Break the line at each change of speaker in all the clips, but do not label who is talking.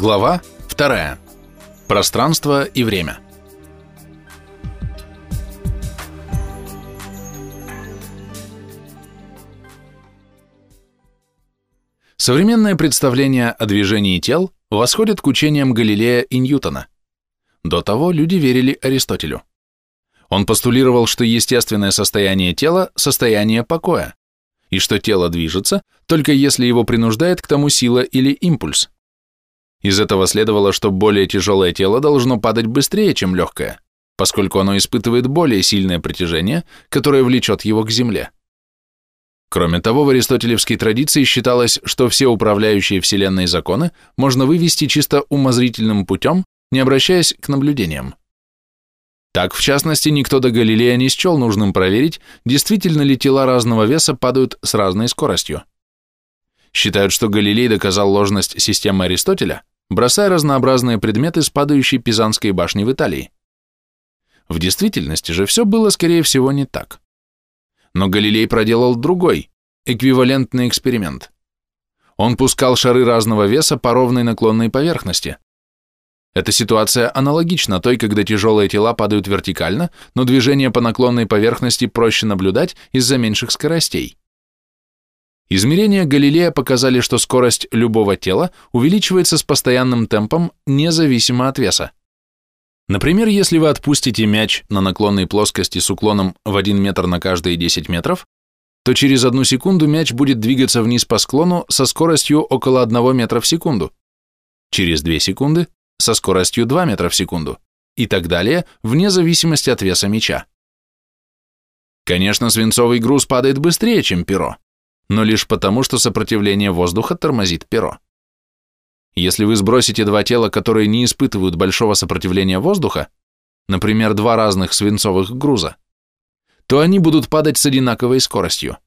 Глава 2. Пространство и время. Современное представление о движении тел восходит к учениям Галилея и Ньютона. До того люди верили Аристотелю. Он постулировал, что естественное состояние тела – состояние покоя, и что тело движется, только если его принуждает к тому сила или импульс. Из этого следовало, что более тяжелое тело должно падать быстрее, чем легкое, поскольку оно испытывает более сильное притяжение, которое влечет его к земле. Кроме того, в аристотелевской традиции считалось, что все управляющие Вселенной законы можно вывести чисто умозрительным путем, не обращаясь к наблюдениям. Так, в частности, никто до Галилея не счел нужным проверить, действительно ли тела разного веса падают с разной скоростью. Считают, что Галилей доказал ложность системы Аристотеля, бросая разнообразные предметы с падающей Пизанской башни в Италии. В действительности же все было, скорее всего, не так. Но Галилей проделал другой, эквивалентный эксперимент. Он пускал шары разного веса по ровной наклонной поверхности. Эта ситуация аналогична той, когда тяжелые тела падают вертикально, но движение по наклонной поверхности проще наблюдать из-за меньших скоростей. Измерения Галилея показали, что скорость любого тела увеличивается с постоянным темпом независимо от веса. Например, если вы отпустите мяч на наклонной плоскости с уклоном в 1 метр на каждые 10 метров, то через одну секунду мяч будет двигаться вниз по склону со скоростью около 1 метра в секунду, через 2 секунды со скоростью 2 метра в секунду и так далее, вне зависимости от веса мяча. Конечно, свинцовый груз падает быстрее, чем перо, но лишь потому, что сопротивление воздуха тормозит перо. Если вы сбросите два тела, которые не испытывают большого сопротивления воздуха, например, два разных свинцовых груза, то они будут падать с одинаковой скоростью.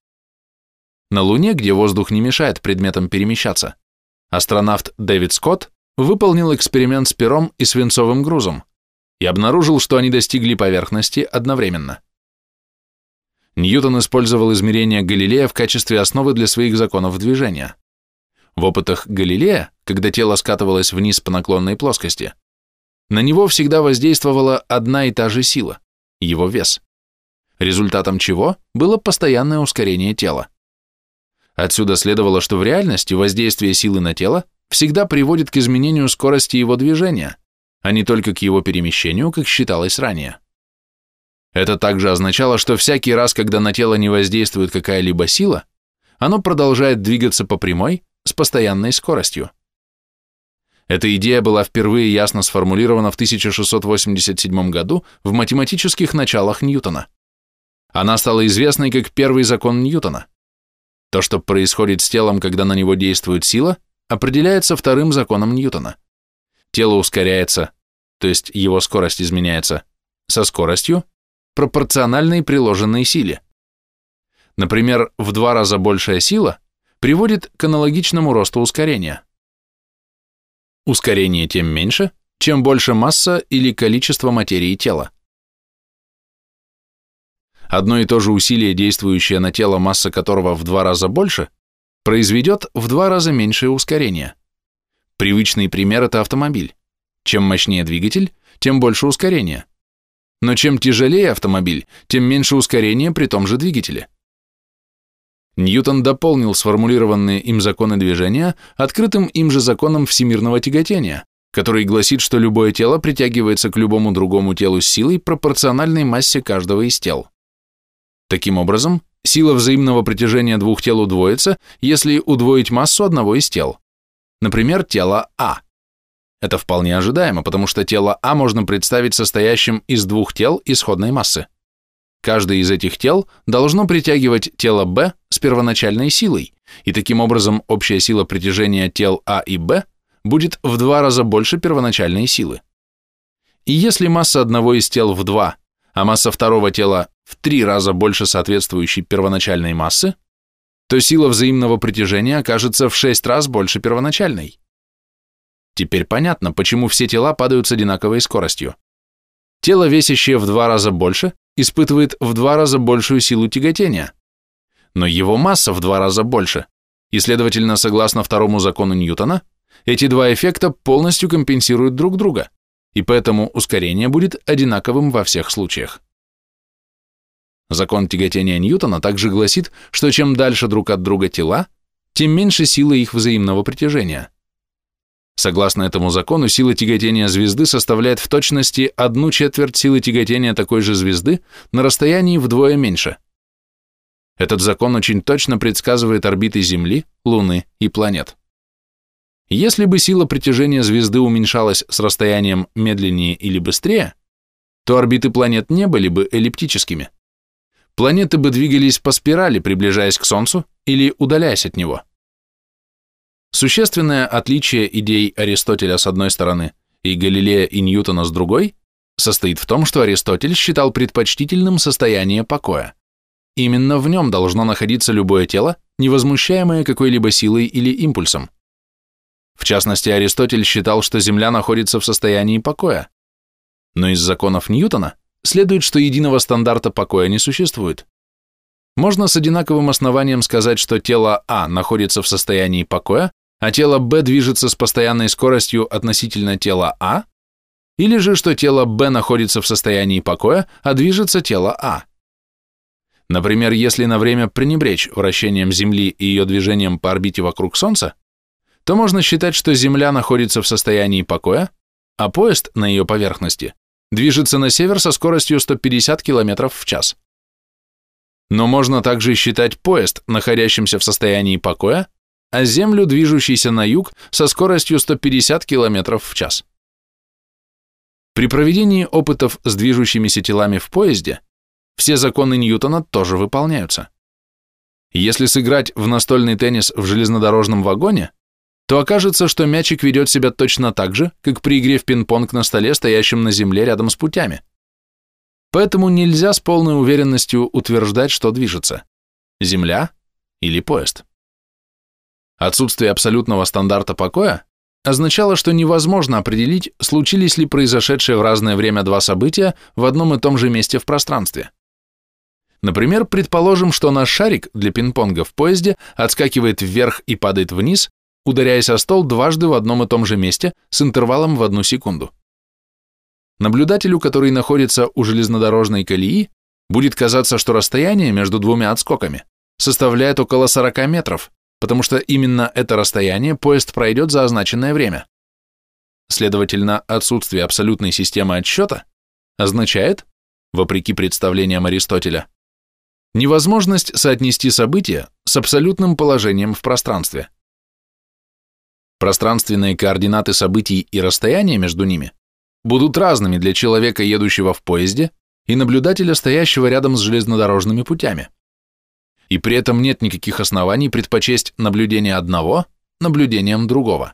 На Луне, где воздух не мешает предметам перемещаться, астронавт Дэвид Скотт выполнил эксперимент с пером и свинцовым грузом и обнаружил, что они достигли поверхности одновременно. Ньютон использовал измерения Галилея в качестве основы для своих законов движения. В опытах Галилея, когда тело скатывалось вниз по наклонной плоскости, на него всегда воздействовала одна и та же сила – его вес, результатом чего было постоянное ускорение тела. Отсюда следовало, что в реальности воздействие силы на тело всегда приводит к изменению скорости его движения, а не только к его перемещению, как считалось ранее. Это также означало, что всякий раз, когда на тело не воздействует какая-либо сила, оно продолжает двигаться по прямой с постоянной скоростью. Эта идея была впервые ясно сформулирована в 1687 году в математических началах Ньютона. Она стала известной как первый закон Ньютона. То, что происходит с телом, когда на него действует сила, определяется вторым законом Ньютона. Тело ускоряется, то есть его скорость изменяется, со скоростью, пропорциональной приложенной силе. Например, в два раза большая сила приводит к аналогичному росту ускорения. Ускорение тем меньше, чем больше масса или количество материи тела. Одно и то же усилие, действующее на тело, масса которого в два раза больше, произведет в два раза меньшее ускорение. Привычный пример – это автомобиль. Чем мощнее двигатель, тем больше ускорения. Но чем тяжелее автомобиль, тем меньше ускорения при том же двигателе. Ньютон дополнил сформулированные им законы движения открытым им же законом всемирного тяготения, который гласит, что любое тело притягивается к любому другому телу с силой, пропорциональной массе каждого из тел. Таким образом, Сила взаимного притяжения двух тел удвоится, если удвоить массу одного из тел. Например, тело А. Это вполне ожидаемо, потому что тело А можно представить состоящим из двух тел исходной массы. Каждое из этих тел должно притягивать тело Б с первоначальной силой, и таким образом общая сила притяжения тел А и Б будет в два раза больше первоначальной силы. И если масса одного из тел в 2, а масса второго тела в три раза больше соответствующей первоначальной массы, то сила взаимного притяжения окажется в шесть раз больше первоначальной. Теперь понятно, почему все тела падают с одинаковой скоростью. Тело, весящее в два раза больше, испытывает в два раза большую силу тяготения, но его масса в два раза больше, и, следовательно, согласно второму закону Ньютона, эти два эффекта полностью компенсируют друг друга, и поэтому ускорение будет одинаковым во всех случаях. Закон тяготения Ньютона также гласит, что чем дальше друг от друга тела, тем меньше силы их взаимного притяжения. Согласно этому закону, сила тяготения звезды составляет в точности одну четверть силы тяготения такой же звезды на расстоянии вдвое меньше. Этот закон очень точно предсказывает орбиты Земли, Луны и планет. Если бы сила притяжения звезды уменьшалась с расстоянием медленнее или быстрее, то орбиты планет не были бы эллиптическими. Планеты бы двигались по спирали, приближаясь к Солнцу или удаляясь от него. Существенное отличие идей Аристотеля с одной стороны и Галилея и Ньютона с другой состоит в том, что Аристотель считал предпочтительным состояние покоя. Именно в нем должно находиться любое тело, не возмущаемое какой-либо силой или импульсом. В частности, Аристотель считал, что Земля находится в состоянии покоя. Но из законов Ньютона следует, что единого стандарта покоя не существует. Можно с одинаковым основанием сказать, что тело А находится в состоянии покоя, а тело Б движется с постоянной скоростью относительно тела А, или же, что тело Б находится в состоянии покоя, а движется тело А. Например, если на время пренебречь вращением Земли и ее движением по орбите вокруг Солнца, то можно считать, что Земля находится в состоянии покоя, а поезд на ее поверхности движется на север со скоростью 150 км в час. Но можно также считать поезд, находящимся в состоянии покоя, а Землю, движущейся на юг, со скоростью 150 км в час. При проведении опытов с движущимися телами в поезде все законы Ньютона тоже выполняются. Если сыграть в настольный теннис в железнодорожном вагоне, то окажется, что мячик ведет себя точно так же, как при игре в пинг-понг на столе, стоящем на земле рядом с путями. Поэтому нельзя с полной уверенностью утверждать, что движется – земля или поезд. Отсутствие абсолютного стандарта покоя означало, что невозможно определить, случились ли произошедшие в разное время два события в одном и том же месте в пространстве. Например, предположим, что наш шарик для пинг-понга в поезде отскакивает вверх и падает вниз, ударяясь о стол дважды в одном и том же месте с интервалом в одну секунду. Наблюдателю, который находится у железнодорожной колеи, будет казаться, что расстояние между двумя отскоками составляет около 40 метров, потому что именно это расстояние поезд пройдет за означенное время. Следовательно, отсутствие абсолютной системы отсчета означает, вопреки представлениям Аристотеля, невозможность соотнести события с абсолютным положением в пространстве. Пространственные координаты событий и расстояние между ними будут разными для человека, едущего в поезде, и наблюдателя, стоящего рядом с железнодорожными путями. И при этом нет никаких оснований предпочесть наблюдение одного наблюдением другого.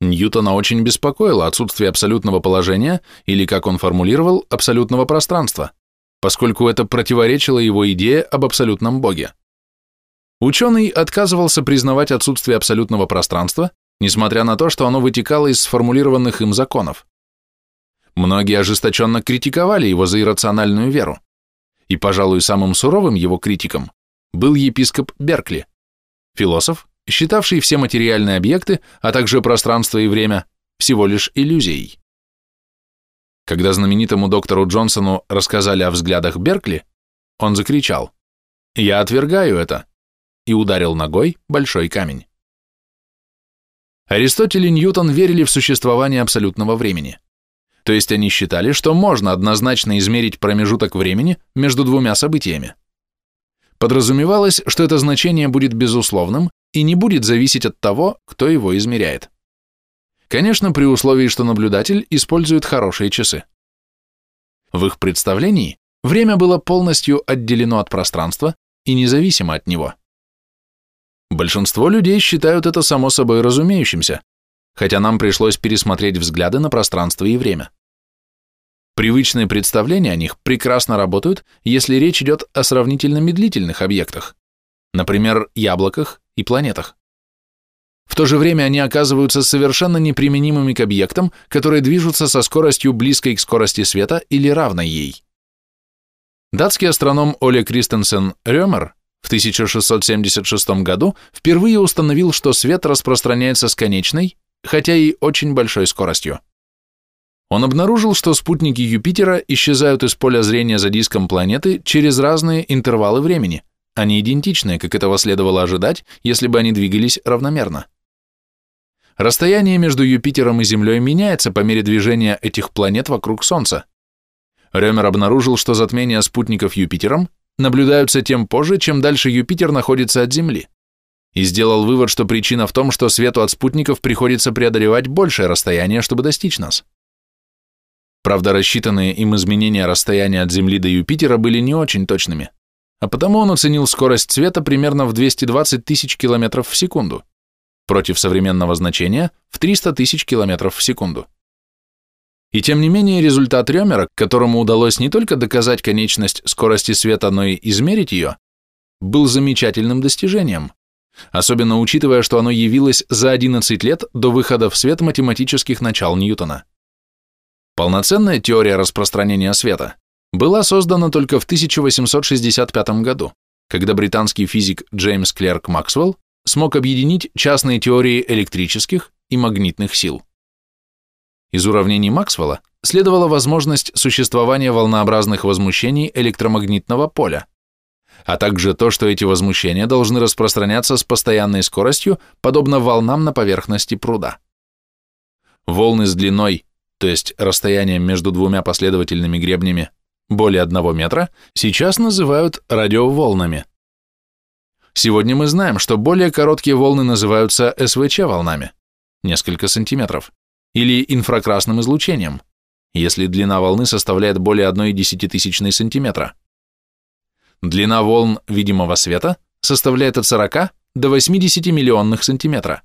Ньютона очень беспокоило отсутствие абсолютного положения, или, как он формулировал, абсолютного пространства, поскольку это противоречило его идее об абсолютном Боге. Ученый отказывался признавать отсутствие абсолютного пространства, несмотря на то, что оно вытекало из сформулированных им законов. Многие ожесточенно критиковали его за иррациональную веру, и, пожалуй, самым суровым его критиком был епископ Беркли, философ, считавший все материальные объекты, а также пространство и время, всего лишь иллюзией. Когда знаменитому доктору Джонсону рассказали о взглядах Беркли, он закричал «Я отвергаю это и ударил ногой большой камень. Аристотель и Ньютон верили в существование абсолютного времени. То есть они считали, что можно однозначно измерить промежуток времени между двумя событиями. Подразумевалось, что это значение будет безусловным и не будет зависеть от того, кто его измеряет. Конечно, при условии, что наблюдатель использует хорошие часы. В их представлении время было полностью отделено от пространства и независимо от него. Большинство людей считают это само собой разумеющимся, хотя нам пришлось пересмотреть взгляды на пространство и время. Привычные представления о них прекрасно работают, если речь идет о сравнительно медлительных объектах, например, яблоках и планетах. В то же время они оказываются совершенно неприменимыми к объектам, которые движутся со скоростью близкой к скорости света или равной ей. Датский астроном Оле Кристенсен Рёмер в 1676 году впервые установил, что свет распространяется с конечной, хотя и очень большой скоростью. Он обнаружил, что спутники Юпитера исчезают из поля зрения за диском планеты через разные интервалы времени, они идентичные, как этого следовало ожидать, если бы они двигались равномерно. Расстояние между Юпитером и Землей меняется по мере движения этих планет вокруг Солнца. Ремер обнаружил, что затмения спутников Юпитером наблюдаются тем позже, чем дальше Юпитер находится от Земли, и сделал вывод, что причина в том, что свету от спутников приходится преодолевать большее расстояние, чтобы достичь нас. Правда, рассчитанные им изменения расстояния от Земли до Юпитера были не очень точными, а потому он оценил скорость света примерно в 220 тысяч километров в секунду, против современного значения в 300 тысяч километров в секунду. И тем не менее результат Рёмера, которому удалось не только доказать конечность скорости света, но и измерить ее, был замечательным достижением, особенно учитывая, что оно явилось за 11 лет до выхода в свет математических начал Ньютона. Полноценная теория распространения света была создана только в 1865 году, когда британский физик Джеймс Клерк Максвелл смог объединить частные теории электрических и магнитных сил. Из уравнений Максвелла следовала возможность существования волнообразных возмущений электромагнитного поля, а также то, что эти возмущения должны распространяться с постоянной скоростью, подобно волнам на поверхности пруда. Волны с длиной то есть расстоянием между двумя последовательными гребнями более одного метра, сейчас называют радиоволнами. Сегодня мы знаем, что более короткие волны называются СВЧ-волнами, несколько сантиметров, или инфракрасным излучением, если длина волны составляет более 1 десятитысячной сантиметра. Длина волн видимого света составляет от 40 до 80 миллионных сантиметра.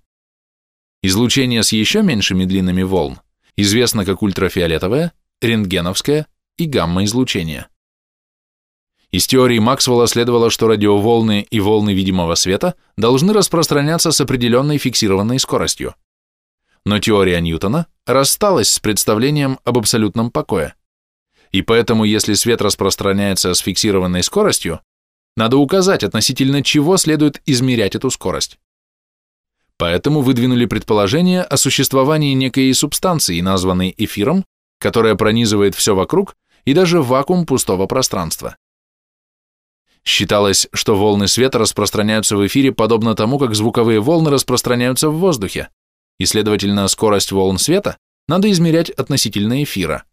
Излучение с еще меньшими длинами волн известно как ультрафиолетовое, рентгеновское и гамма-излучение. Из теории Максвелла следовало, что радиоволны и волны видимого света должны распространяться с определенной фиксированной скоростью. Но теория Ньютона рассталась с представлением об абсолютном покое. И поэтому, если свет распространяется с фиксированной скоростью, надо указать, относительно чего следует измерять эту скорость. Поэтому выдвинули предположение о существовании некой субстанции, названной эфиром, которая пронизывает все вокруг и даже вакуум пустого пространства. Считалось, что волны света распространяются в эфире подобно тому, как звуковые волны распространяются в воздухе, и, следовательно, скорость волн света надо измерять относительно эфира.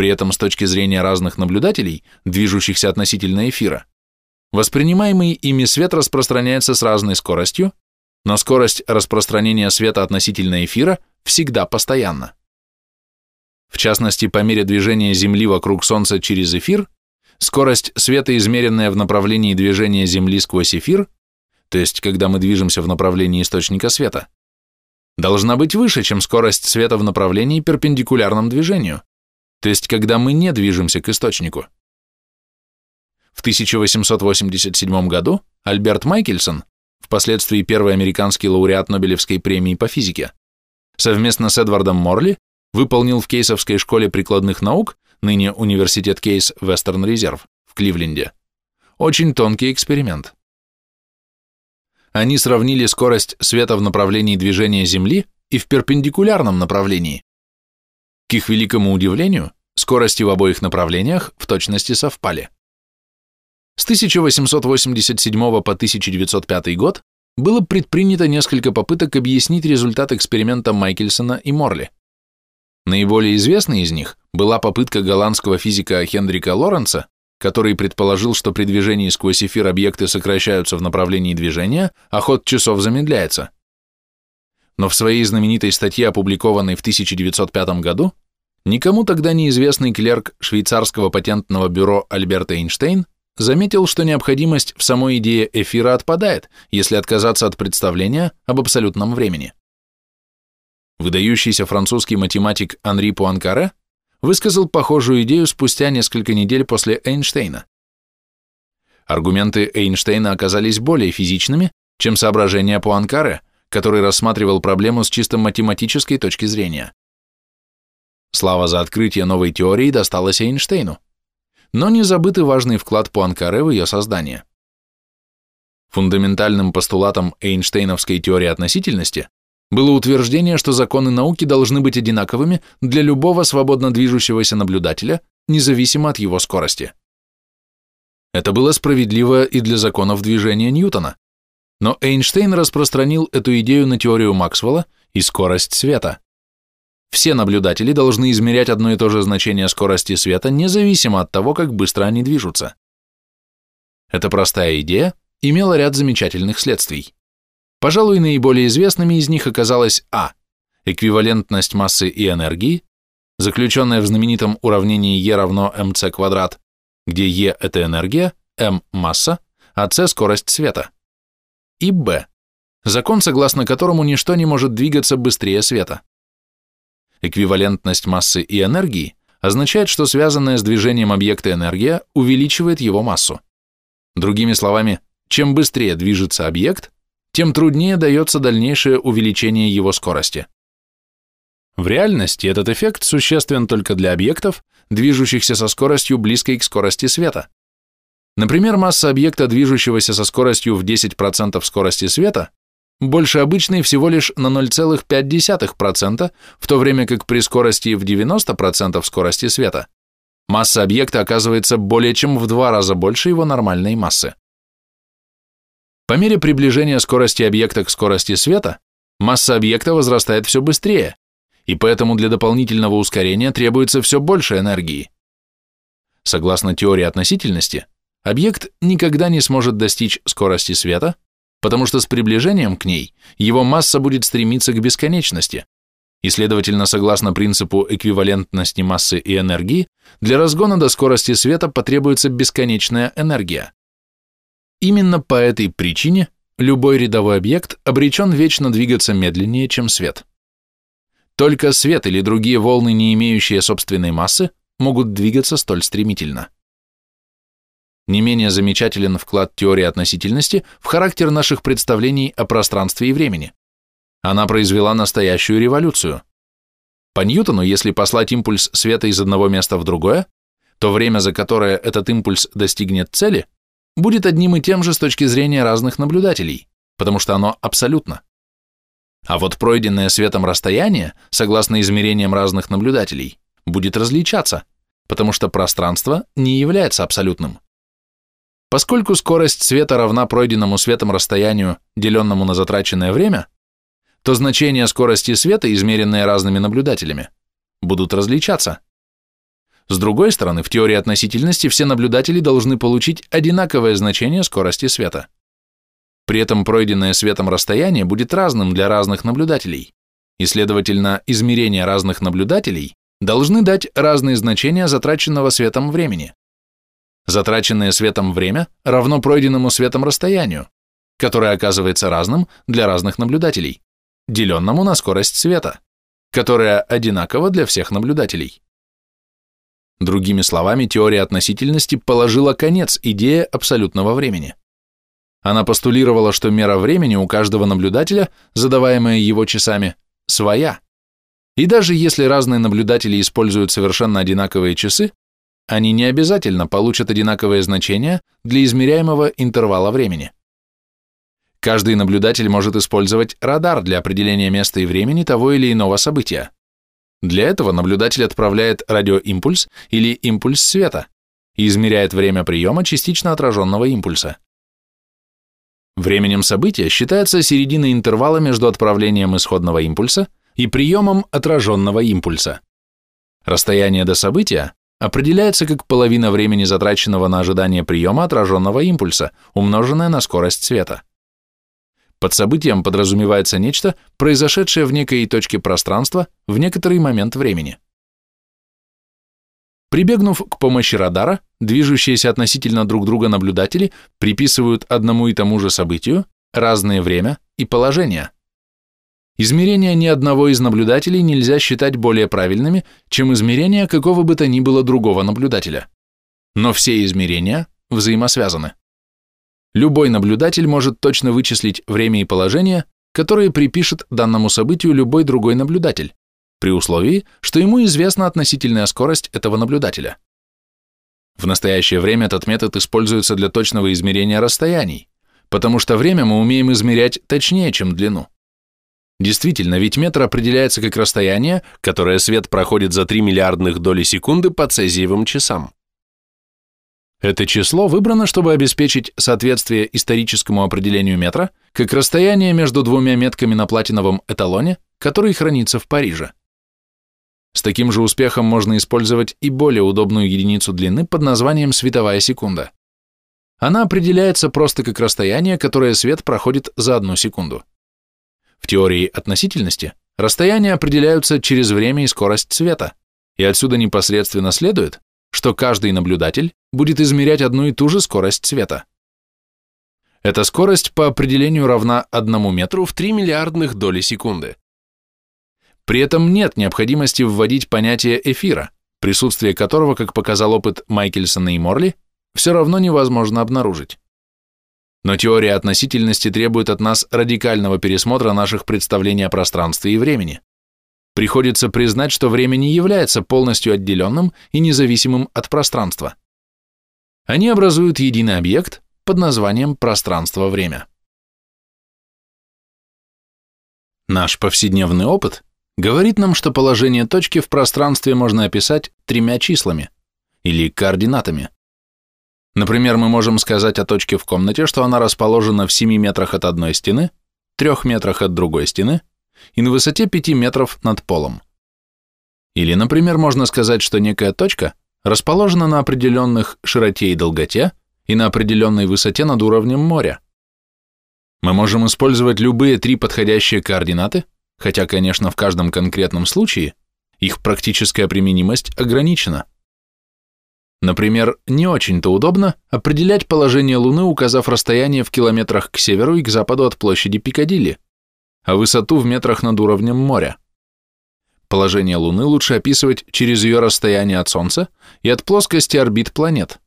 При этом с точки зрения разных наблюдателей, движущихся относительно эфира, воспринимаемый ими свет распространяется с разной скоростью, но скорость распространения света относительно эфира всегда постоянна. В частности, по мере движения Земли вокруг Солнца через эфир, скорость света, измеренная в направлении движения Земли сквозь эфир, то есть когда мы движемся в направлении источника света, должна быть выше, чем скорость света в направлении перпендикулярном движению, то есть когда мы не движемся к источнику. В 1887 году Альберт Майкельсон впоследствии первый американский лауреат Нобелевской премии по физике, совместно с Эдвардом Морли выполнил в Кейсовской школе прикладных наук, ныне университет Кейс Вестерн Резерв в Кливленде, очень тонкий эксперимент. Они сравнили скорость света в направлении движения Земли и в перпендикулярном направлении. К их великому удивлению, скорости в обоих направлениях в точности совпали. С 1887 по 1905 год было предпринято несколько попыток объяснить результат эксперимента Майкельсона и Морли. Наиболее известной из них была попытка голландского физика Хендрика Лоренца, который предположил, что при движении сквозь эфир объекты сокращаются в направлении движения, а ход часов замедляется. Но в своей знаменитой статье, опубликованной в 1905 году, никому тогда неизвестный клерк швейцарского патентного бюро Альберт Эйнштейн заметил, что необходимость в самой идее эфира отпадает, если отказаться от представления об абсолютном времени. Выдающийся французский математик Анри Пуанкаре высказал похожую идею спустя несколько недель после Эйнштейна. Аргументы Эйнштейна оказались более физичными, чем соображения Пуанкаре, который рассматривал проблему с чисто математической точки зрения. Слава за открытие новой теории досталась Эйнштейну но не забыт и важный вклад Пуанкаре в ее создание. Фундаментальным постулатом Эйнштейновской теории относительности было утверждение, что законы науки должны быть одинаковыми для любого свободно движущегося наблюдателя, независимо от его скорости. Это было справедливо и для законов движения Ньютона, но Эйнштейн распространил эту идею на теорию Максвелла и скорость света. Все наблюдатели должны измерять одно и то же значение скорости света, независимо от того, как быстро они движутся. Эта простая идея имела ряд замечательных следствий. Пожалуй, наиболее известными из них оказалась а. эквивалентность массы и энергии, заключенная в знаменитом уравнении E равно mc квадрат, где E – это энергия, m – масса, а c – скорость света. И б. закон, согласно которому ничто не может двигаться быстрее света. Эквивалентность массы и энергии означает, что связанная с движением объекта энергия увеличивает его массу. Другими словами, чем быстрее движется объект, тем труднее дается дальнейшее увеличение его скорости. В реальности этот эффект существен только для объектов, движущихся со скоростью близкой к скорости света. Например, масса объекта, движущегося со скоростью в 10% скорости света, больше обычной всего лишь на 0,5%, в то время как при скорости в 90% скорости света масса объекта оказывается более чем в два раза больше его нормальной массы. По мере приближения скорости объекта к скорости света, масса объекта возрастает все быстрее, и поэтому для дополнительного ускорения требуется все больше энергии. Согласно теории относительности, объект никогда не сможет достичь скорости света, потому что с приближением к ней его масса будет стремиться к бесконечности, и, следовательно, согласно принципу эквивалентности массы и энергии, для разгона до скорости света потребуется бесконечная энергия. Именно по этой причине любой рядовой объект обречен вечно двигаться медленнее, чем свет. Только свет или другие волны, не имеющие собственной массы, могут двигаться столь стремительно. Не менее замечателен вклад теории относительности в характер наших представлений о пространстве и времени. Она произвела настоящую революцию. По Ньютону, если послать импульс света из одного места в другое, то время, за которое этот импульс достигнет цели, будет одним и тем же с точки зрения разных наблюдателей, потому что оно абсолютно. А вот пройденное светом расстояние, согласно измерениям разных наблюдателей, будет различаться, потому что пространство не является абсолютным. Поскольку скорость света равна пройденному светом расстоянию, деленному на затраченное время, то значения скорости света, измеренные разными наблюдателями, будут различаться. С другой стороны, в теории относительности все наблюдатели должны получить одинаковое значение скорости света. При этом пройденное светом расстояние будет разным для разных наблюдателей, и, следовательно, измерения разных наблюдателей должны дать разные значения затраченного светом времени. Затраченное светом время равно пройденному светом расстоянию, которое оказывается разным для разных наблюдателей, деленному на скорость света, которая одинакова для всех наблюдателей. Другими словами, теория относительности положила конец идее абсолютного времени. Она постулировала, что мера времени у каждого наблюдателя, задаваемая его часами, своя. И даже если разные наблюдатели используют совершенно одинаковые часы, они не обязательно получат одинаковые значения для измеряемого интервала времени. Каждый наблюдатель может использовать радар для определения места и времени того или иного события. Для этого наблюдатель отправляет радиоимпульс или импульс света и измеряет время приема частично отраженного импульса. Временем события считается середина интервала между отправлением исходного импульса и приемом отраженного импульса. Расстояние до события определяется как половина времени, затраченного на ожидание приема отраженного импульса, умноженное на скорость света. Под событием подразумевается нечто, произошедшее в некой точке пространства в некоторый момент времени. Прибегнув к помощи радара, движущиеся относительно друг друга наблюдатели приписывают одному и тому же событию разное время и положение. Измерения ни одного из наблюдателей нельзя считать более правильными, чем измерения какого бы то ни было другого наблюдателя. Но все измерения взаимосвязаны. Любой наблюдатель может точно вычислить время и положение, которые припишет данному событию любой другой наблюдатель, при условии, что ему известна относительная скорость этого наблюдателя. В настоящее время этот метод используется для точного измерения расстояний, потому что время мы умеем измерять точнее, чем длину. Действительно, ведь метр определяется как расстояние, которое свет проходит за 3 миллиардных доли секунды по цезиевым часам. Это число выбрано, чтобы обеспечить соответствие историческому определению метра как расстояние между двумя метками на платиновом эталоне, который хранится в Париже. С таким же успехом можно использовать и более удобную единицу длины под названием световая секунда. Она определяется просто как расстояние, которое свет проходит за одну секунду. В теории относительности расстояния определяются через время и скорость света, и отсюда непосредственно следует, что каждый наблюдатель будет измерять одну и ту же скорость света. Эта скорость по определению равна 1 метру в 3 миллиардных доли секунды. При этом нет необходимости вводить понятие эфира, присутствие которого, как показал опыт Майкельсона и Морли, все равно невозможно обнаружить. Но теория относительности требует от нас радикального пересмотра наших представлений о пространстве и времени. Приходится признать, что время не является полностью отделенным и независимым от пространства. Они образуют единый объект под названием пространство-время. Наш повседневный опыт говорит нам, что положение точки в пространстве можно описать тремя числами или координатами. Например, мы можем сказать о точке в комнате, что она расположена в 7 метрах от одной стены, 3 метрах от другой стены и на высоте 5 метров над полом. Или, например, можно сказать, что некая точка расположена на определенных широте и долготе и на определенной высоте над уровнем моря. Мы можем использовать любые три подходящие координаты, хотя, конечно, в каждом конкретном случае их практическая применимость ограничена. Например, не очень-то удобно определять положение Луны, указав расстояние в километрах к северу и к западу от площади Пикадилли, а высоту в метрах над уровнем моря. Положение Луны лучше описывать через ее расстояние от Солнца и от плоскости орбит планет,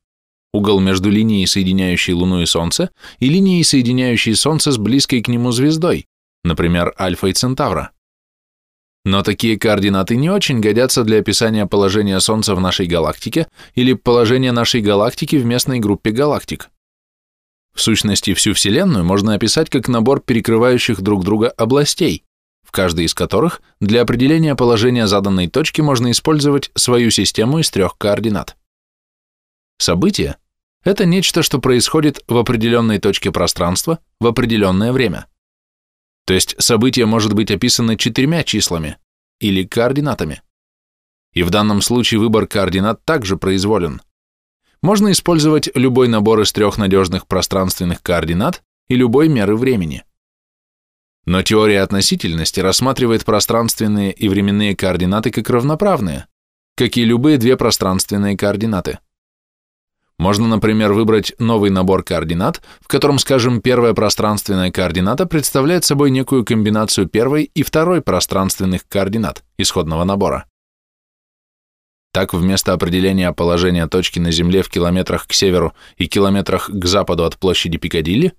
угол между линией, соединяющей Луну и Солнце, и линией, соединяющей Солнце с близкой к нему звездой, например, Альфа и Центавра. Но такие координаты не очень годятся для описания положения Солнца в нашей галактике или положения нашей галактики в местной группе галактик. В сущности, всю Вселенную можно описать как набор перекрывающих друг друга областей, в каждой из которых для определения положения заданной точки можно использовать свою систему из трех координат. Событие – это нечто, что происходит в определенной точке пространства в определенное время. То есть событие может быть описано четырьмя числами или координатами. И в данном случае выбор координат также произволен. Можно использовать любой набор из трех надежных пространственных координат и любой меры времени. Но теория относительности рассматривает пространственные и временные координаты как равноправные, как и любые две пространственные координаты. Можно, например, выбрать новый набор координат, в котором, скажем, первая пространственная координата представляет собой некую комбинацию первой и второй пространственных координат исходного набора. Так, вместо определения положения точки на Земле в километрах к северу и километрах к западу от площади Пикадилли,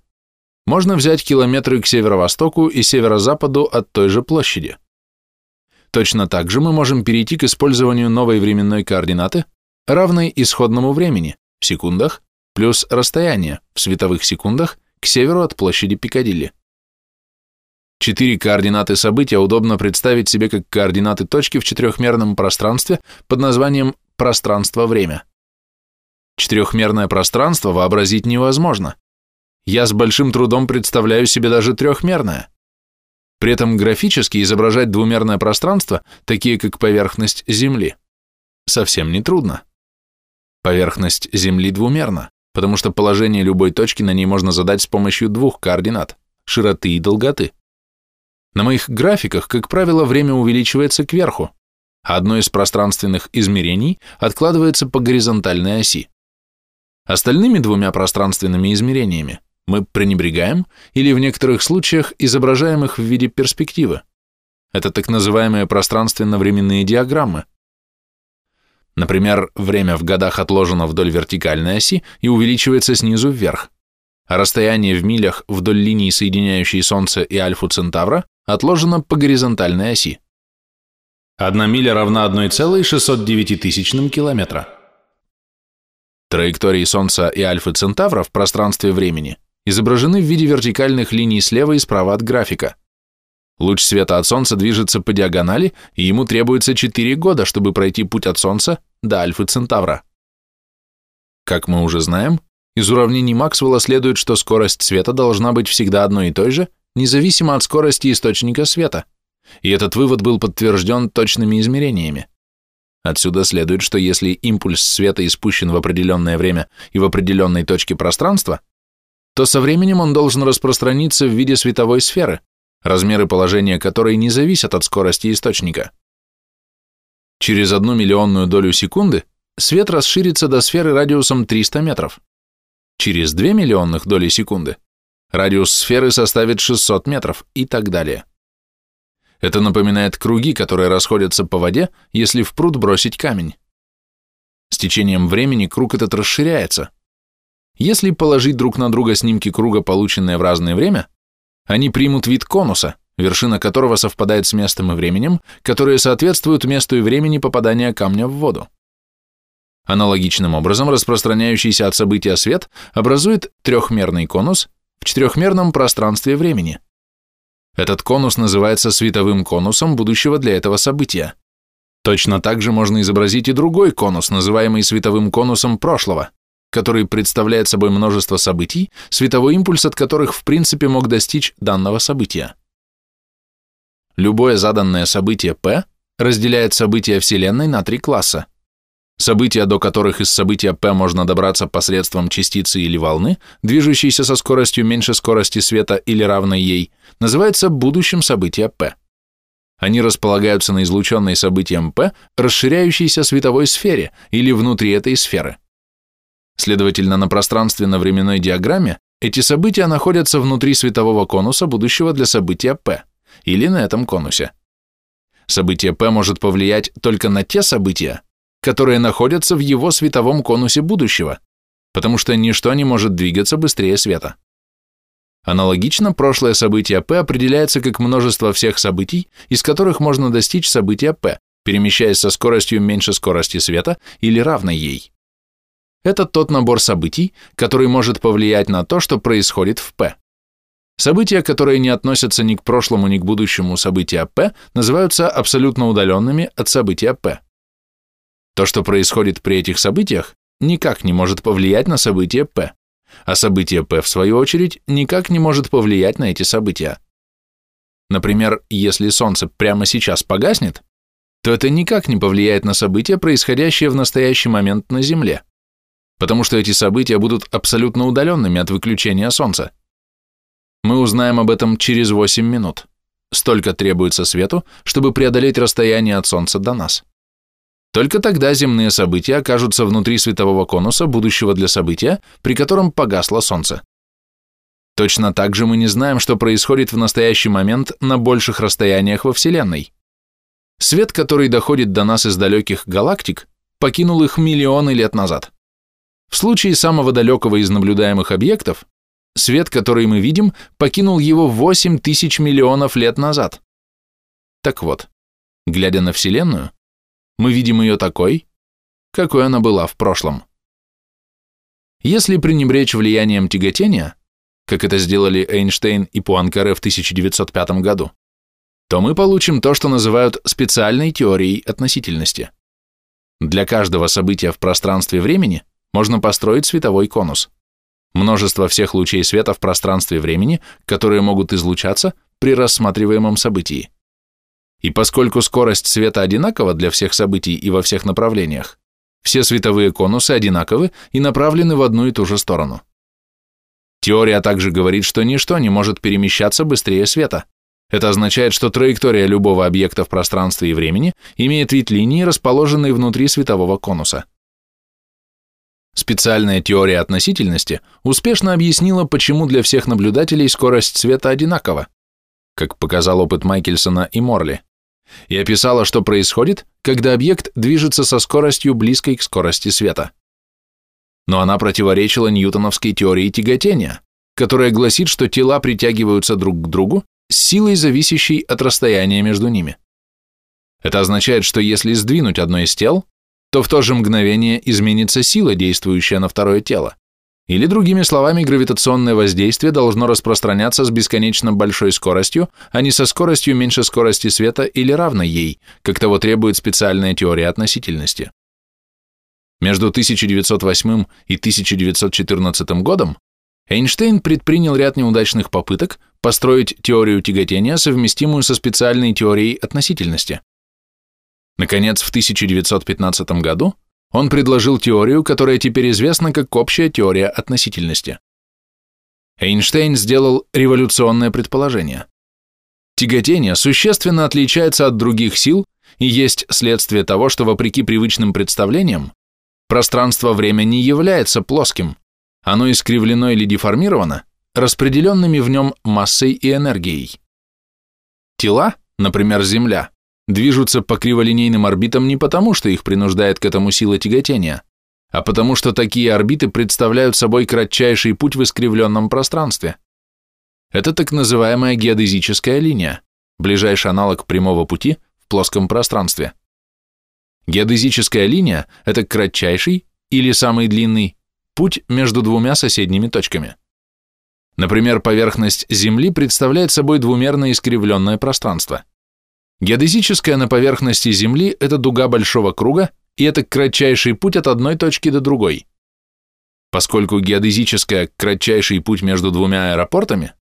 можно взять километры к северо-востоку и северо-западу от той же площади. Точно так же мы можем перейти к использованию новой временной координаты, равной исходному времени, в секундах плюс расстояние в световых секундах к северу от площади Пикадилли. Четыре координаты события удобно представить себе как координаты точки в четырехмерном пространстве под названием пространство-время. Четырехмерное пространство вообразить невозможно. Я с большим трудом представляю себе даже трехмерное. При этом графически изображать двумерное пространство, такие как поверхность Земли, совсем не трудно. Поверхность Земли двумерна, потому что положение любой точки на ней можно задать с помощью двух координат – широты и долготы. На моих графиках, как правило, время увеличивается кверху, а одно из пространственных измерений откладывается по горизонтальной оси. Остальными двумя пространственными измерениями мы пренебрегаем или в некоторых случаях изображаем их в виде перспективы. Это так называемые пространственно-временные диаграммы – Например, время в годах отложено вдоль вертикальной оси и увеличивается снизу вверх, а расстояние в милях вдоль линии, соединяющей Солнце и Альфу Центавра, отложено по горизонтальной оси. Одна миля равна 1,609 тысячным километра. Траектории Солнца и Альфы Центавра в пространстве времени изображены в виде вертикальных линий слева и справа от графика. Луч света от Солнца движется по диагонали, и ему требуется 4 года, чтобы пройти путь от Солнца до Альфы Центавра. Как мы уже знаем, из уравнений Максвелла следует, что скорость света должна быть всегда одной и той же, независимо от скорости источника света, и этот вывод был подтвержден точными измерениями. Отсюда следует, что если импульс света испущен в определенное время и в определенной точке пространства, то со временем он должен распространиться в виде световой сферы, размеры положения которой не зависят от скорости источника. Через одну миллионную долю секунды свет расширится до сферы радиусом 300 метров. Через 2 миллионных доли секунды радиус сферы составит 600 метров и так далее. Это напоминает круги, которые расходятся по воде, если в пруд бросить камень. С течением времени круг этот расширяется. Если положить друг на друга снимки круга, полученные в разное время, они примут вид конуса, вершина которого совпадает с местом и временем, которые соответствуют месту и времени попадания камня в воду. Аналогичным образом распространяющийся от события свет образует трехмерный конус в четырехмерном пространстве времени. Этот конус называется световым конусом будущего для этого события. Точно так же можно изобразить и другой конус, называемый световым конусом прошлого, который представляет собой множество событий, световой импульс от которых в принципе мог достичь данного события. Любое заданное событие P разделяет события Вселенной на три класса. События, до которых из события P можно добраться посредством частицы или волны, движущейся со скоростью меньше скорости света или равной ей, называется будущим события P. Они располагаются на излученной событием P расширяющейся световой сфере или внутри этой сферы. Следовательно, на пространственно-временной диаграмме эти события находятся внутри светового конуса будущего для события P или на этом конусе. Событие P может повлиять только на те события, которые находятся в его световом конусе будущего, потому что ничто не может двигаться быстрее света. Аналогично, прошлое событие P определяется как множество всех событий, из которых можно достичь события P, перемещаясь со скоростью меньше скорости света или равной ей. Это тот набор событий, который может повлиять на то, что происходит в P. События, которые не относятся ни к прошлому, ни к будущему события P, называются абсолютно удаленными от события P. То, что происходит при этих событиях, никак не может повлиять на событие P, а событие P, в свою очередь, никак не может повлиять на эти события. Например, если Солнце прямо сейчас погаснет, то это никак не повлияет на события, происходящие в настоящий момент на Земле, потому что эти события будут абсолютно удаленными от выключения Солнца. Мы узнаем об этом через 8 минут. Столько требуется свету, чтобы преодолеть расстояние от Солнца до нас. Только тогда земные события окажутся внутри светового конуса будущего для события, при котором погасло Солнце. Точно так же мы не знаем, что происходит в настоящий момент на больших расстояниях во Вселенной. Свет, который доходит до нас из далеких галактик, покинул их миллионы лет назад. В случае самого далекого из наблюдаемых объектов, Свет, который мы видим, покинул его 8 тысяч миллионов лет назад. Так вот, глядя на Вселенную, мы видим ее такой, какой она была в прошлом. Если пренебречь влиянием тяготения, как это сделали Эйнштейн и Пуанкаре в 1905 году, то мы получим то, что называют специальной теорией относительности. Для каждого события в пространстве времени можно построить световой конус множество всех лучей света в пространстве времени, которые могут излучаться при рассматриваемом событии. И поскольку скорость света одинакова для всех событий и во всех направлениях, все световые конусы одинаковы и направлены в одну и ту же сторону. Теория также говорит, что ничто не может перемещаться быстрее света. Это означает, что траектория любого объекта в пространстве и времени имеет вид линии, расположенной внутри светового конуса. Специальная теория относительности успешно объяснила, почему для всех наблюдателей скорость света одинакова, как показал опыт Майкельсона и Морли, и описала, что происходит, когда объект движется со скоростью, близкой к скорости света. Но она противоречила ньютоновской теории тяготения, которая гласит, что тела притягиваются друг к другу с силой, зависящей от расстояния между ними. Это означает, что если сдвинуть одно из тел, то в то же мгновение изменится сила, действующая на второе тело. Или, другими словами, гравитационное воздействие должно распространяться с бесконечно большой скоростью, а не со скоростью меньше скорости света или равной ей, как того требует специальная теория относительности. Между 1908 и 1914 годом Эйнштейн предпринял ряд неудачных попыток построить теорию тяготения, совместимую со специальной теорией относительности. Наконец, в 1915 году он предложил теорию, которая теперь известна как общая теория относительности. Эйнштейн сделал революционное предположение. Тяготение существенно отличается от других сил и есть следствие того, что вопреки привычным представлениям, пространство-время не является плоским, оно искривлено или деформировано распределенными в нем массой и энергией. Тела, например, Земля, движутся по криволинейным орбитам не потому, что их принуждает к этому сила тяготения, а потому что такие орбиты представляют собой кратчайший путь в искривленном пространстве. Это так называемая геодезическая линия, ближайший аналог прямого пути в плоском пространстве. Геодезическая линия – это кратчайший или самый длинный путь между двумя соседними точками. Например, поверхность Земли представляет собой двумерное искривленное пространство – Геодезическая на поверхности Земли – это дуга большого круга, и это кратчайший путь от одной точки до другой. Поскольку геодезическая – кратчайший путь между двумя аэропортами,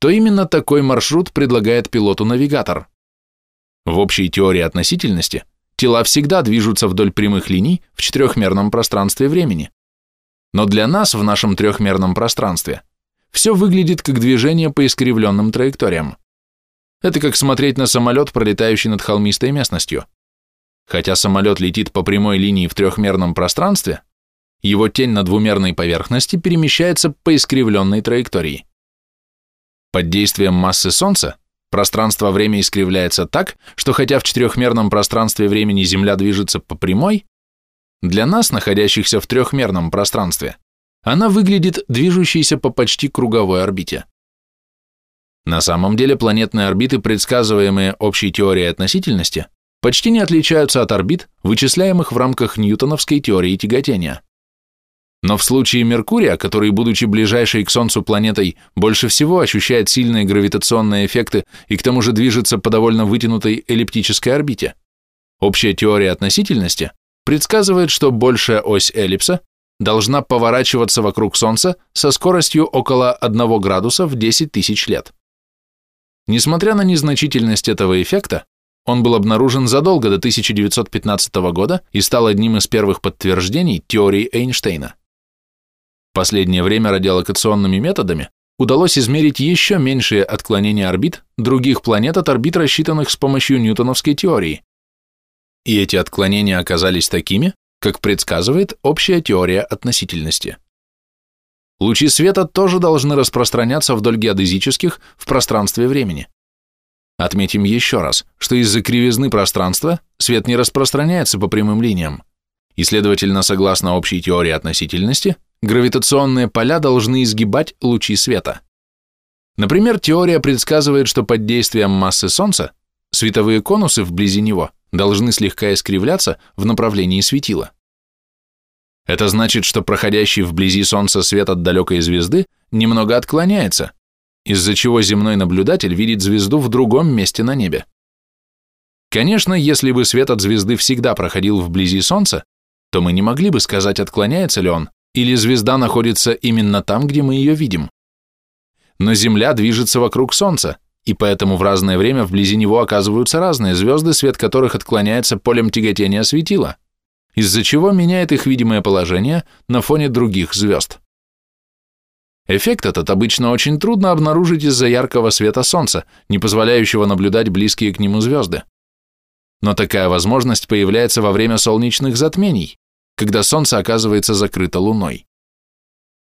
то именно такой маршрут предлагает пилоту-навигатор. В общей теории относительности тела всегда движутся вдоль прямых линий в четырехмерном пространстве времени. Но для нас в нашем трехмерном пространстве все выглядит как движение по искривленным траекториям. Это как смотреть на самолет, пролетающий над холмистой местностью. Хотя самолет летит по прямой линии в трехмерном пространстве, его тень на двумерной поверхности перемещается по искривленной траектории. Под действием массы Солнца пространство-время искривляется так, что хотя в четырехмерном пространстве времени Земля движется по прямой, для нас, находящихся в трехмерном пространстве, она выглядит движущейся по почти круговой орбите. На самом деле планетные орбиты, предсказываемые общей теорией относительности, почти не отличаются от орбит, вычисляемых в рамках ньютоновской теории тяготения. Но в случае Меркурия, который, будучи ближайшей к Солнцу планетой, больше всего ощущает сильные гравитационные эффекты и к тому же движется по довольно вытянутой эллиптической орбите, общая теория относительности предсказывает, что большая ось эллипса должна поворачиваться вокруг Солнца со скоростью около 1 градуса в 10 тысяч лет. Несмотря на незначительность этого эффекта, он был обнаружен задолго до 1915 года и стал одним из первых подтверждений теории Эйнштейна. В последнее время радиолокационными методами удалось измерить еще меньшие отклонения орбит других планет от орбит, рассчитанных с помощью ньютоновской теории. И эти отклонения оказались такими, как предсказывает общая теория относительности. Лучи света тоже должны распространяться вдоль геодезических в пространстве времени. Отметим еще раз, что из-за кривизны пространства свет не распространяется по прямым линиям, и, следовательно, согласно общей теории относительности, гравитационные поля должны изгибать лучи света. Например, теория предсказывает, что под действием массы Солнца световые конусы вблизи него должны слегка искривляться в направлении светила. Это значит, что проходящий вблизи Солнца свет от далекой звезды немного отклоняется, из-за чего земной наблюдатель видит звезду в другом месте на небе. Конечно, если бы свет от звезды всегда проходил вблизи Солнца, то мы не могли бы сказать, отклоняется ли он, или звезда находится именно там, где мы ее видим. Но Земля движется вокруг Солнца, и поэтому в разное время вблизи него оказываются разные звезды, свет которых отклоняется полем тяготения светила из-за чего меняет их видимое положение на фоне других звезд. Эффект этот обычно очень трудно обнаружить из-за яркого света Солнца, не позволяющего наблюдать близкие к нему звезды. Но такая возможность появляется во время солнечных затмений, когда Солнце оказывается закрыто Луной.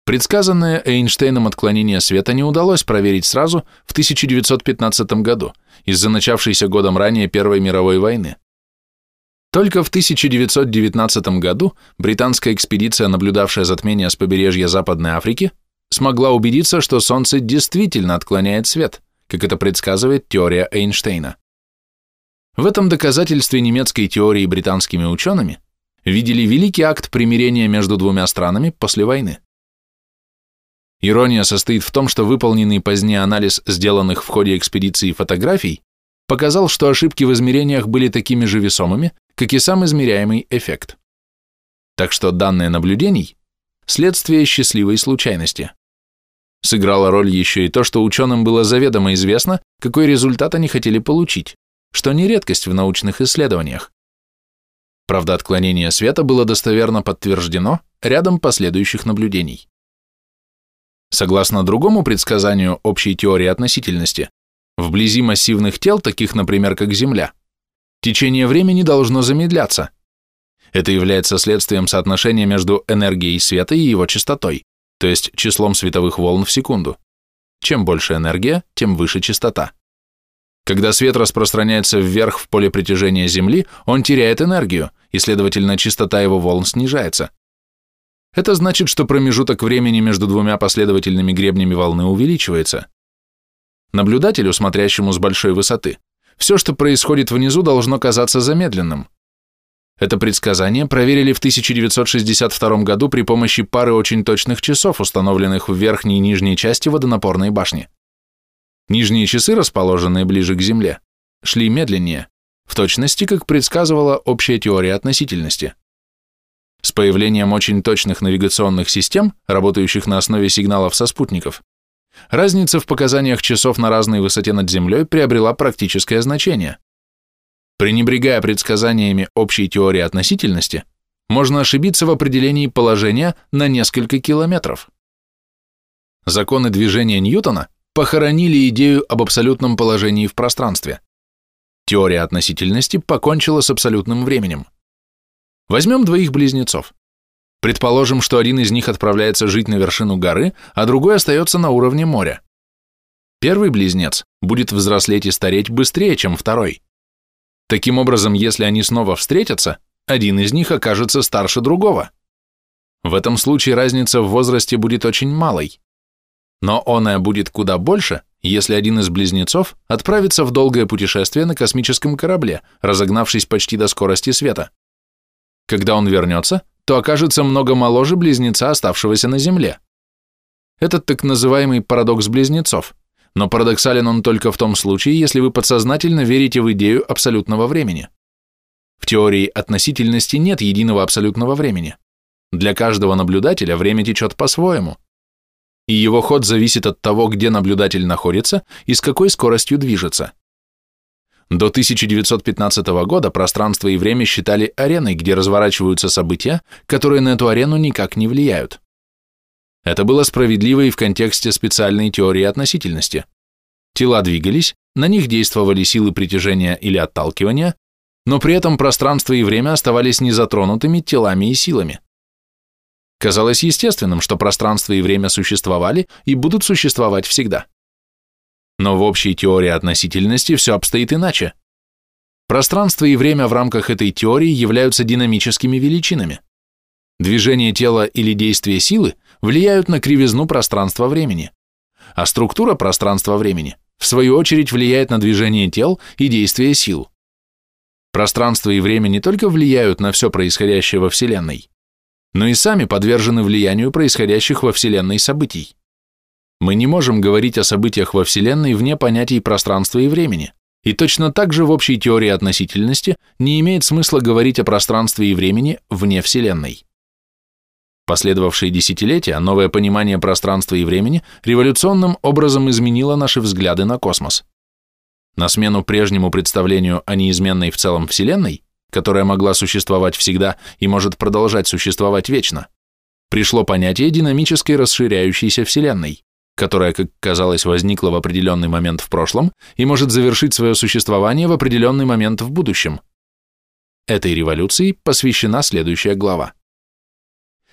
Предсказанное Эйнштейном отклонение света не удалось проверить сразу в 1915 году из-за начавшейся годом ранее Первой мировой войны. Только в 1919 году британская экспедиция, наблюдавшая затмение с побережья Западной Африки, смогла убедиться, что Солнце действительно отклоняет свет, как это предсказывает теория Эйнштейна. В этом доказательстве немецкой теории британскими учеными видели великий акт примирения между двумя странами после войны. Ирония состоит в том, что выполненный позднее анализ сделанных в ходе экспедиции фотографий показал, что ошибки в измерениях были такими же весомыми, как и сам измеряемый эффект. Так что данные наблюдений – следствие счастливой случайности. Сыграло роль еще и то, что ученым было заведомо известно, какой результат они хотели получить, что не редкость в научных исследованиях. Правда, отклонение света было достоверно подтверждено рядом последующих наблюдений. Согласно другому предсказанию общей теории относительности, вблизи массивных тел, таких, например, как Земля, течение времени должно замедляться. Это является следствием соотношения между энергией света и его частотой, то есть числом световых волн в секунду. Чем больше энергия, тем выше частота. Когда свет распространяется вверх в поле притяжения Земли, он теряет энергию, и, следовательно, частота его волн снижается. Это значит, что промежуток времени между двумя последовательными гребнями волны увеличивается. Наблюдателю, смотрящему с большой высоты, все, что происходит внизу, должно казаться замедленным. Это предсказание проверили в 1962 году при помощи пары очень точных часов, установленных в верхней и нижней части водонапорной башни. Нижние часы, расположенные ближе к Земле, шли медленнее, в точности, как предсказывала общая теория относительности. С появлением очень точных навигационных систем, работающих на основе сигналов со спутников, разница в показаниях часов на разной высоте над Землей приобрела практическое значение. Пренебрегая предсказаниями общей теории относительности, можно ошибиться в определении положения на несколько километров. Законы движения Ньютона похоронили идею об абсолютном положении в пространстве. Теория относительности покончила с абсолютным временем. Возьмем двоих близнецов. Предположим, что один из них отправляется жить на вершину горы, а другой остается на уровне моря. Первый близнец будет взрослеть и стареть быстрее, чем второй. Таким образом, если они снова встретятся, один из них окажется старше другого. В этом случае разница в возрасте будет очень малой. Но оная будет куда больше, если один из близнецов отправится в долгое путешествие на космическом корабле, разогнавшись почти до скорости света. Когда он вернется, то окажется много моложе близнеца, оставшегося на Земле. Этот так называемый парадокс близнецов, но парадоксален он только в том случае, если вы подсознательно верите в идею абсолютного времени. В теории относительности нет единого абсолютного времени. Для каждого наблюдателя время течет по-своему, и его ход зависит от того, где наблюдатель находится и с какой скоростью движется. До 1915 года пространство и время считали ареной, где разворачиваются события, которые на эту арену никак не влияют. Это было справедливо и в контексте специальной теории относительности. Тела двигались, на них действовали силы притяжения или отталкивания, но при этом пространство и время оставались незатронутыми телами и силами. Казалось естественным, что пространство и время существовали и будут существовать всегда. Но в общей теории относительности все обстоит иначе. Пространство и время в рамках этой теории являются динамическими величинами. Движение тела или действие силы влияют на кривизну пространства-времени, а структура пространства-времени, в свою очередь, влияет на движение тел и действие сил. Пространство и время не только влияют на все происходящее во Вселенной, но и сами подвержены влиянию происходящих во Вселенной событий. Мы не можем говорить о событиях во Вселенной вне понятий пространства и времени, и точно так же в общей теории относительности не имеет смысла говорить о пространстве и времени вне Вселенной. Последовавшие десятилетия новое понимание пространства и времени революционным образом изменило наши взгляды на космос. На смену прежнему представлению о неизменной в целом Вселенной, которая могла существовать всегда и может продолжать существовать вечно, пришло понятие динамической расширяющейся Вселенной которая, как казалось, возникла в определенный момент в прошлом и может завершить свое существование в определенный момент в будущем. Этой революции посвящена следующая глава.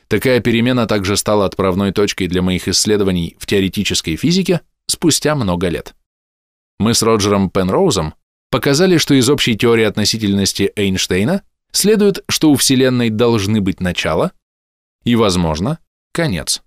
Такая перемена также стала отправной точкой для моих исследований в теоретической физике спустя много лет. Мы с Роджером Пенроузом показали, что из общей теории относительности Эйнштейна следует, что у Вселенной должны быть начало и, возможно, конец.